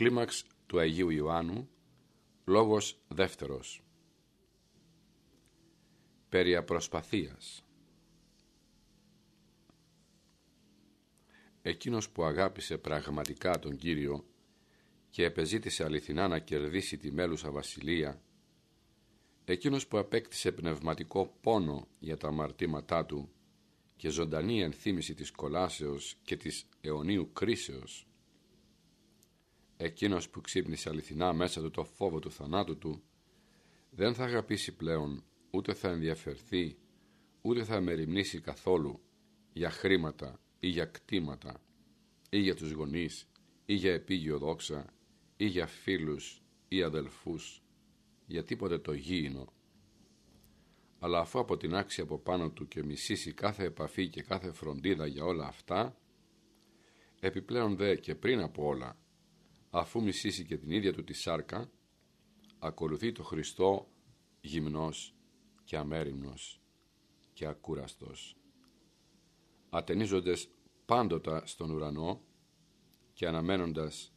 Κλίμαξ του Αγίου Ιωάννου, λόγος δεύτερος. Περί απροσπαθίας. Εκείνος που αγάπησε πραγματικά τον Κύριο και επεζήτησε αληθινά να κερδίσει τη μέλουσα βασιλεία, εκείνος που απέκτησε πνευματικό πόνο για τα αμαρτήματά του και ζωντανή ενθύμηση της κολάσεως και της αιωνίου κρίσεως, εκείνος που ξύπνησε αληθινά μέσα του το φόβο του θανάτου του, δεν θα αγαπήσει πλέον, ούτε θα ενδιαφερθεί, ούτε θα μεριμνήσει καθόλου για χρήματα ή για κτήματα ή για τους γονείς ή για επίγειο δόξα ή για φίλους ή αδελφούς, για τίποτε το γήινο. Αλλά αφού από την άξια από πάνω του και μισήσει κάθε επαφή και κάθε φροντίδα για όλα αυτά, επιπλέον δε και πριν από όλα αφού μισήσει και την ίδια του τη σάρκα, ακολουθεί το Χριστό γυμνός και αμέριμνος και ακούραστος, ατενίζοντες πάντοτα στον ουρανό και αναμένοντας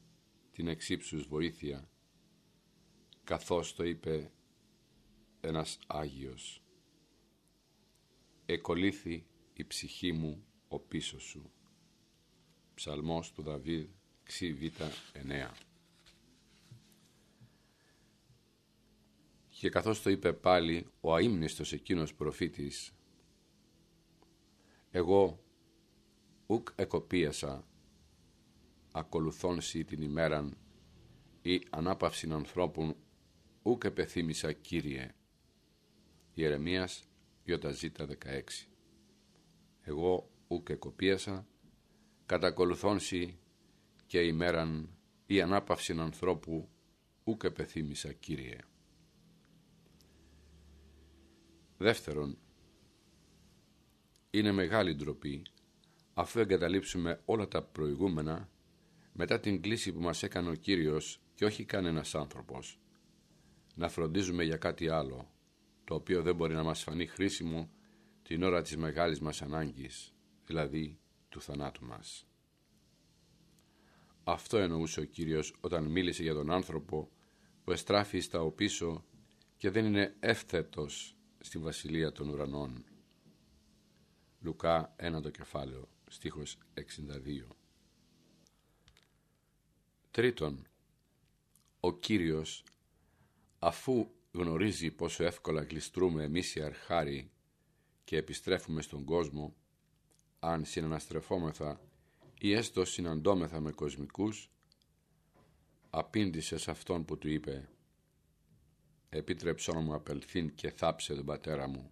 την εξύψους βοήθεια, καθώς το είπε ένας Άγιος «Εκολύθη η ψυχή μου ο πίσω σου». Ψαλμός του Δαβίδ Β9. Και καθώς το είπε πάλι ο αείμνηστος εκείνος προφήτης «Εγώ ουκ εκοπίασα ακολουθών σοι την ημέραν ή ανάπαυσιν ανθρώπων ουκ επεθύμησα Κύριε» Ιερεμίας Ιωταζήτα 16 «Εγώ ουκ εκοπίασα κατακολουθών σοι και ημέραν η ανάπαυση ανθρώπου ούκ επεθύμησα Κύριε. Δεύτερον, είναι μεγάλη ντροπή αφού εγκαταλείψουμε όλα τα προηγούμενα μετά την κλίση που μας έκανε ο Κύριος και όχι κανένας άνθρωπος να φροντίζουμε για κάτι άλλο το οποίο δεν μπορεί να μας φανεί χρήσιμο την ώρα της μεγάλης μας ανάγκης δηλαδή του θανάτου μας. Αυτό εννοούσε ο Κύριος όταν μίλησε για τον άνθρωπο που εστράφει στα οπίσω και δεν είναι εύθετος στη βασιλεία των ουρανών. Λουκά 1 το κεφάλαιο, στίχος 62. Τρίτον, ο Κύριος αφού γνωρίζει πόσο εύκολα γλιστρούμε εμείς οι αρχάροι και επιστρέφουμε στον κόσμο, αν συναναστρεφόμεθα ή έστω συναντώμεθα με κοσμικούς, απήντησε σε αυτόν που του είπε «Επίτρεψό μου απελθύν και θάψε τον πατέρα μου».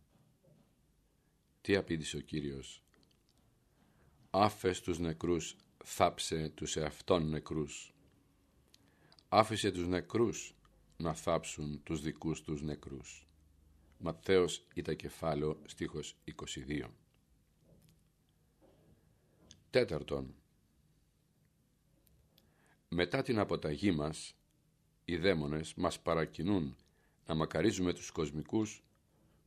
Τι απήντησε ο Κύριος; «Άφες τους νεκρούς, θάψε τους εαυτόν νεκρούς». Άφησε τους νεκρούς να θάψουν τους δικούς τους νεκρούς. Ματθαίος ήταν κεφάλαιο στίχος 22. Τέταρτον, μετά την αποταγή μας, οι δαίμονες μας παρακινούν να μακαρίζουμε τους κοσμικούς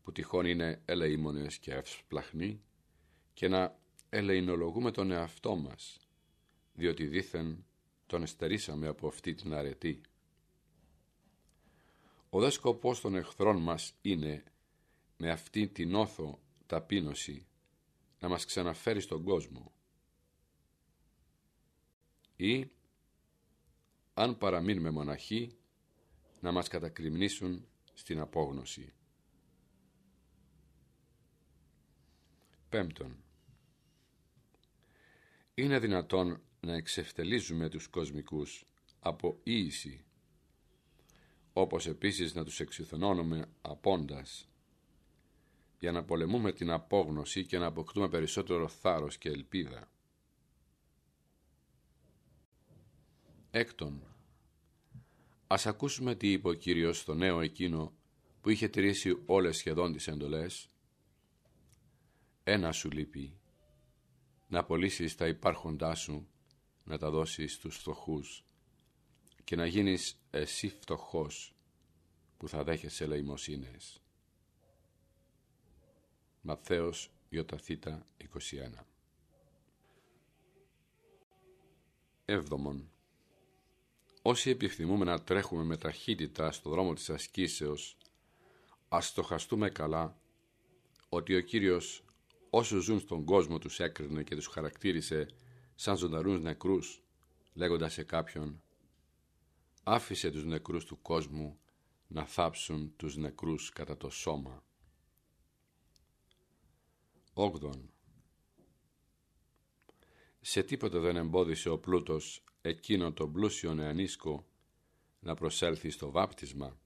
που τυχόν είναι ελεήμονες και ευσπλαχνοί και να ελεηνολογούμε τον εαυτό μας, διότι δήθεν τον εστερήσαμε από αυτή την αρετή. Ο δε σκοπός των εχθρών μας είναι με αυτή την όθο ταπείνωση να μας ξαναφέρει στον κόσμο ή αν παραμείνουμε μοναχοί να μας κατακριμνήσουν στην απόγνωση. Πέμπτον, είναι δυνατόν να εξευτελίζουμε τους κοσμικούς από ίηση, όπως επίσης να τους εξηθενώνουμε απόντας, για να πολεμούμε την απόγνωση και να αποκτούμε περισσότερο θάρρος και ελπίδα. Έκτον, ας ακούσουμε τι είπε ο Κύριος στο νέο εκείνο που είχε τηρήσει όλες σχεδόν τις εντολές. Ένα σου λείπει, να απολύσεις τα υπάρχοντά σου, να τα δώσεις στους φτωχούς και να γίνεις εσύ φτωχός που θα δέχεσαι ελεημοσύνες. Ματθαίος Ιωταθήτα 21 Έβδομον όσοι επιθυμούμε να τρέχουμε με ταχύτητα στο δρόμο της ασκήσεως, ας στοχαστούμε καλά ότι ο Κύριος όσους ζουν στον κόσμο τους έκρινε και τους χαρακτήρισε σαν ζωντανούς νεκρούς, λέγοντας σε κάποιον «Άφησε τους νεκρούς του κόσμου να θάψουν τους νεκρούς κατά το σώμα». Όγδον. Σε τίποτα δεν εμπόδισε ο πλούτος εκείνο το πλούσιο νεανίσκο να προσέλθει στο βάπτισμα.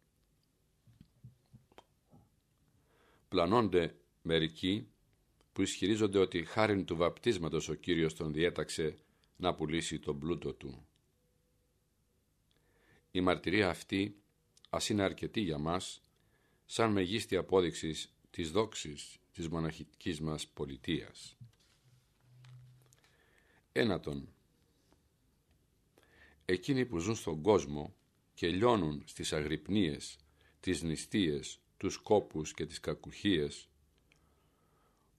Πλανώνται μερικοί που ισχυρίζονται ότι χάριν του βαπτίσματος ο Κύριος τον διέταξε να πουλήσει τον πλούτο του. Η μαρτυρία αυτή ας είναι αρκετή για μας σαν μεγίστη απόδειξη της δόξης της μοναχικής μας πολιτείας. Ένατον, εκείνοι που ζουν στον κόσμο και λιώνουν στις αγρυπνίες, τις νηστείες, τους κόπους και τις κακουχίες,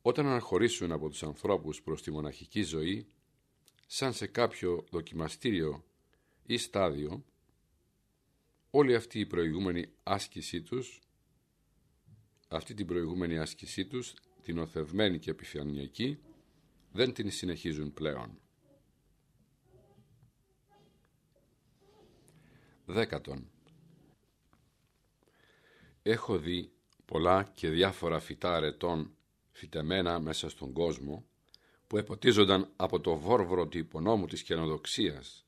όταν αναχωρήσουν από τους ανθρώπους προς τη μοναχική ζωή, σαν σε κάποιο δοκιμαστήριο ή στάδιο, όλη αυτή η προηγούμενη άσκησή τους, αυτή την προηγούμενη άσκησή τους, την οθευμένη και επιφανειακή, δεν την συνεχίζουν πλέον. Δέκατον. Έχω δει πολλά και διάφορα φυτά αρετών φυτεμένα μέσα στον κόσμο που εποτίζονταν από το βόρβρο του υπονόμου της καινοδοξίας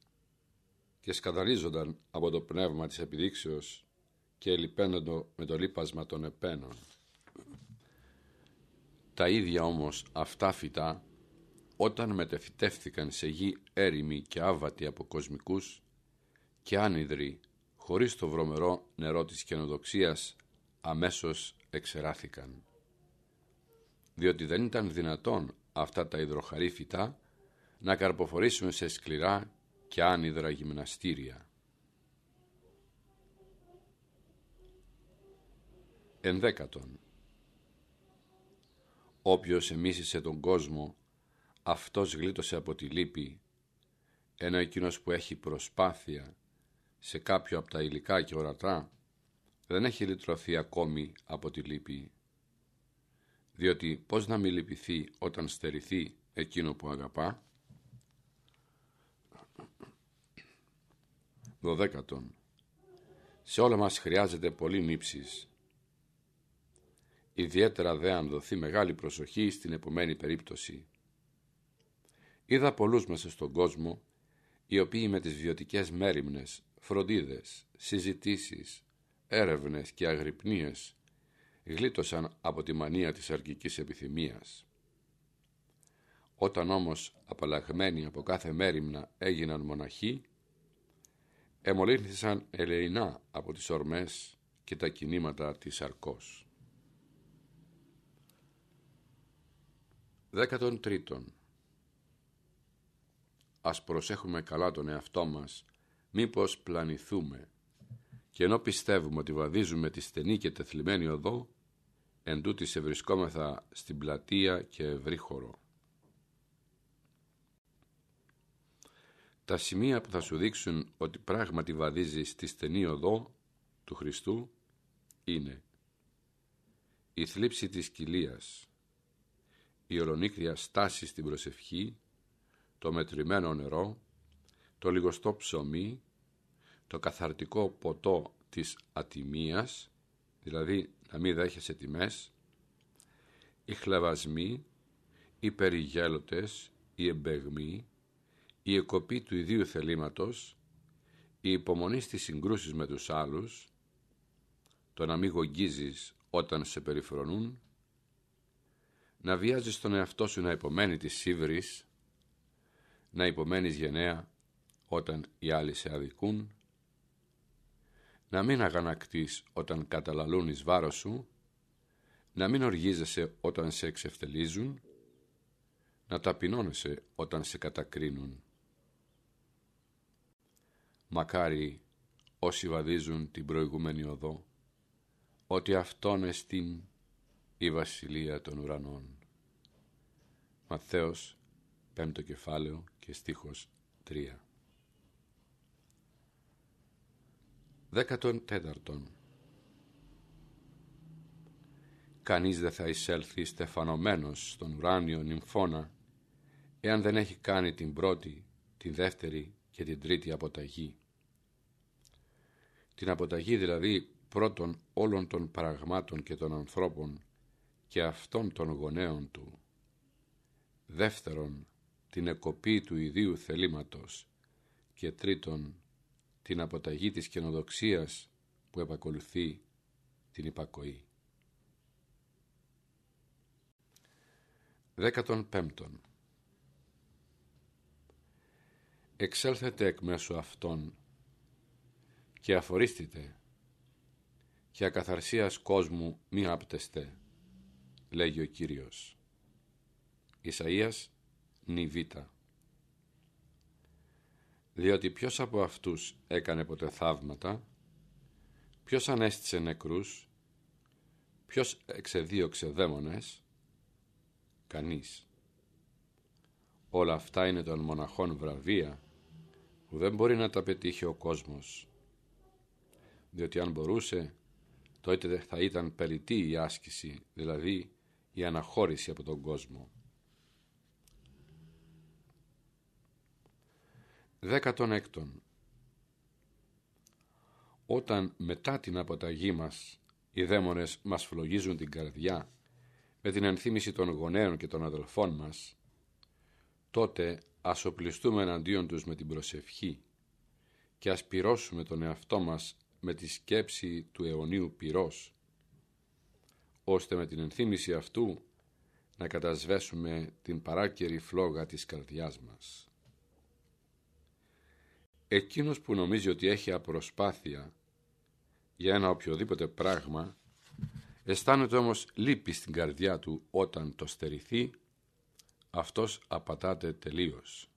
και σκαδαλίζονταν από το πνεύμα της επιδείξεως και ελιπαίνοντο με το λίπασμα των επένων. Τα ίδια όμως αυτά φυτά όταν μετεφυτεύθηκαν σε γη έρημη και άβατη από κοσμικούς και άνυδροι χωρίς το βρωμερό νερό της καινοδοξίας αμέσως εξεράθηκαν διότι δεν ήταν δυνατόν αυτά τα υδροχαρή φυτά να καρποφορήσουν σε σκληρά και άνυδρα γυμναστήρια. Ενδέκατον. Όποιος εμίσησε τον κόσμο, αυτός γλίτωσε από τη λύπη, ενώ εκείνος που έχει προσπάθεια σε κάποιο από τα υλικά και ορατά, δεν έχει λυτρωθεί ακόμη από τη λύπη διότι πώς να μη λυπηθεί όταν στερηθεί εκείνο που αγαπά; Δωδέκατον. Σε όλα μας χρειάζεται πολύ νύψης. Ιδιαίτερα δε αν δοθεί μεγάλη προσοχή στην επομένη περίπτωση. Είδα πολλούς μέσα στον κόσμο, οι οποίοι με τις βιωτικές μέρημνες, φροντίδες, συζητήσεις, έρευνες και αγρυπνίες γλίτωσαν από τη μανία της αρκικής επιθυμίας. Όταν όμως απαλλαγμένοι από κάθε μέρημνα έγιναν μοναχοί, εμολύνθησαν ελεηνά από τις ορμές και τα κινήματα της αρκός. Δέκατον τρίτον. Ας προσέχουμε καλά τον εαυτό μας, μήπως πλανηθούμε και ενώ πιστεύουμε ότι βαδίζουμε τη στενή και τεθλιμένη οδό, εν τούτης ευρισκόμεθα στην πλατεία και ευρύ χώρο. Τα σημεία που θα σου δείξουν ότι πράγματι βαδίζει στη στενή οδό του Χριστού είναι η θλίψη της κοιλίας, η ολονίκρια στάση στην προσευχή, το μετρημένο νερό, το λιγοστό ψωμί, το καθαρτικό ποτό της ατιμίας, δηλαδή να μην δέχεσαι τιμές, οι χλεβασμοί, οι περιγέλωτες, οι εμπεγμοί, η εκοπή του ιδίου θελήματος, η υπομονή στις συγκρούσεις με τους άλλους, το να μην γογγίζεις όταν σε περιφρονούν, να βιάζεις τον εαυτό σου να υπομένει τη σύβρης, να υπομένεις γενναία όταν οι άλλοι σε αδικούν, να μην αγανακτείς όταν καταλαλούν εις βάρος σου, να μην οργίζεσαι όταν σε εξευτελίζουν, να ταπεινώνεσαι όταν σε κατακρίνουν. Μακάρι όσοι βαδίζουν την προηγούμενη οδό, ότι αυτόν εστίν η βασιλεία των ουρανών. Ματθαίος, πέμπτο κεφάλαιο και στίχος 3. Δέκατον τέταρτον. Κανείς δεν θα εισέλθει στεφανωμένος στον ουράνιο νυμφώνα εάν δεν έχει κάνει την πρώτη, την δεύτερη και την τρίτη αποταγή. Την αποταγή δηλαδή πρώτον όλων των παραγμάτων και των ανθρώπων και αυτών των γονέων του. Δεύτερον, την εκοπή του ιδίου θελήματος και τρίτον, την αποταγή της καινοδοξίας που επακολουθεί την υπακοή. Δέκατον πέμπτον. Εξέλθετε εκ μέσω αυτών και αφορίστητε και ακαθαρσίας κόσμου μη άπτεστε, λέγει ο Κύριος. Ισαΐας νιβήτα. Διότι ποιος από αυτούς έκανε ποτέ θαύματα, ποιος ανέστησε νεκρούς, ποιος εξεδίωξε δαίμονες, κανείς. Όλα αυτά είναι των μοναχών βραβεία που δεν μπορεί να τα πετύχει ο κόσμος. Διότι αν μπορούσε, τότε θα ήταν περιττή η άσκηση, δηλαδή η αναχώρηση από τον κόσμο. Δέκατον έκτον. Όταν μετά την αποταγή μας οι δαίμονες μας φλογίζουν την καρδιά με την ενθύμηση των γονέων και των αδελφών μας, τότε ας οπλιστούμε εναντίον τους με την προσευχή και ας πυρώσουμε τον εαυτό μας με τη σκέψη του αιωνίου πυρός, ώστε με την ενθύμηση αυτού να κατασβέσουμε την παράκαιρη φλόγα της καρδιάς μας. Εκείνος που νομίζει ότι έχει απροσπάθεια για ένα οποιοδήποτε πράγμα, αισθάνεται όμως λύπη στην καρδιά του όταν το στερηθεί, αυτός απατάται τελείως.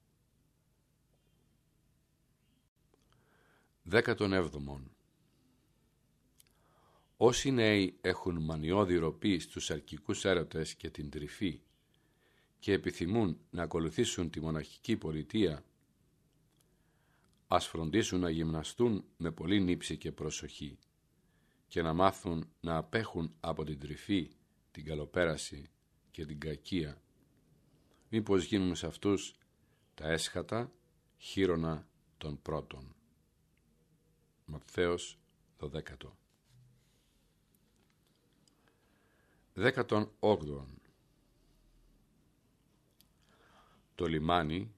Δέκατον έβδομον. Όσοι νέοι έχουν μανιώδη ροπή στους αρκικούς έρωτες και την τρυφή και επιθυμούν να ακολουθήσουν τη μοναχική πολιτεία, ας φροντίσουν να γυμναστούν με πολύ νύψη και προσοχή και να μάθουν να απέχουν από την τρυφή, την καλοπέραση και την κακία. Μήπως γίνουν σε αυτούς τα έσχατα χείρονα των πρώτων. Ματθαίος 12. Δέκατον όγδοον. Το λιμάνι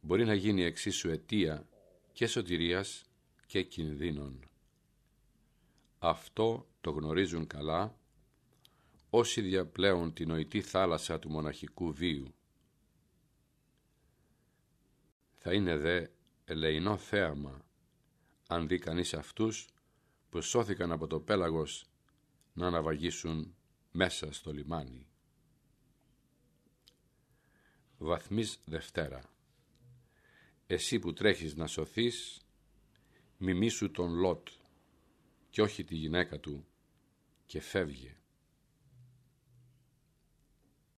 μπορεί να γίνει εξίσου αιτία και σωτηρίας και κινδύνων. Αυτό το γνωρίζουν καλά όσοι διαπλέουν την νοητή θάλασσα του μοναχικού βίου. Θα είναι δε ελεηνό θέαμα αν δει κανείς αυτούς που σώθηκαν από το πέλαγος να αναβαγίσουν μέσα στο λιμάνι. Βαθμής Δευτέρα Εσύ που τρέχεις να σωθείς, μιμήσου τον Λότ και όχι τη γυναίκα του και φεύγε.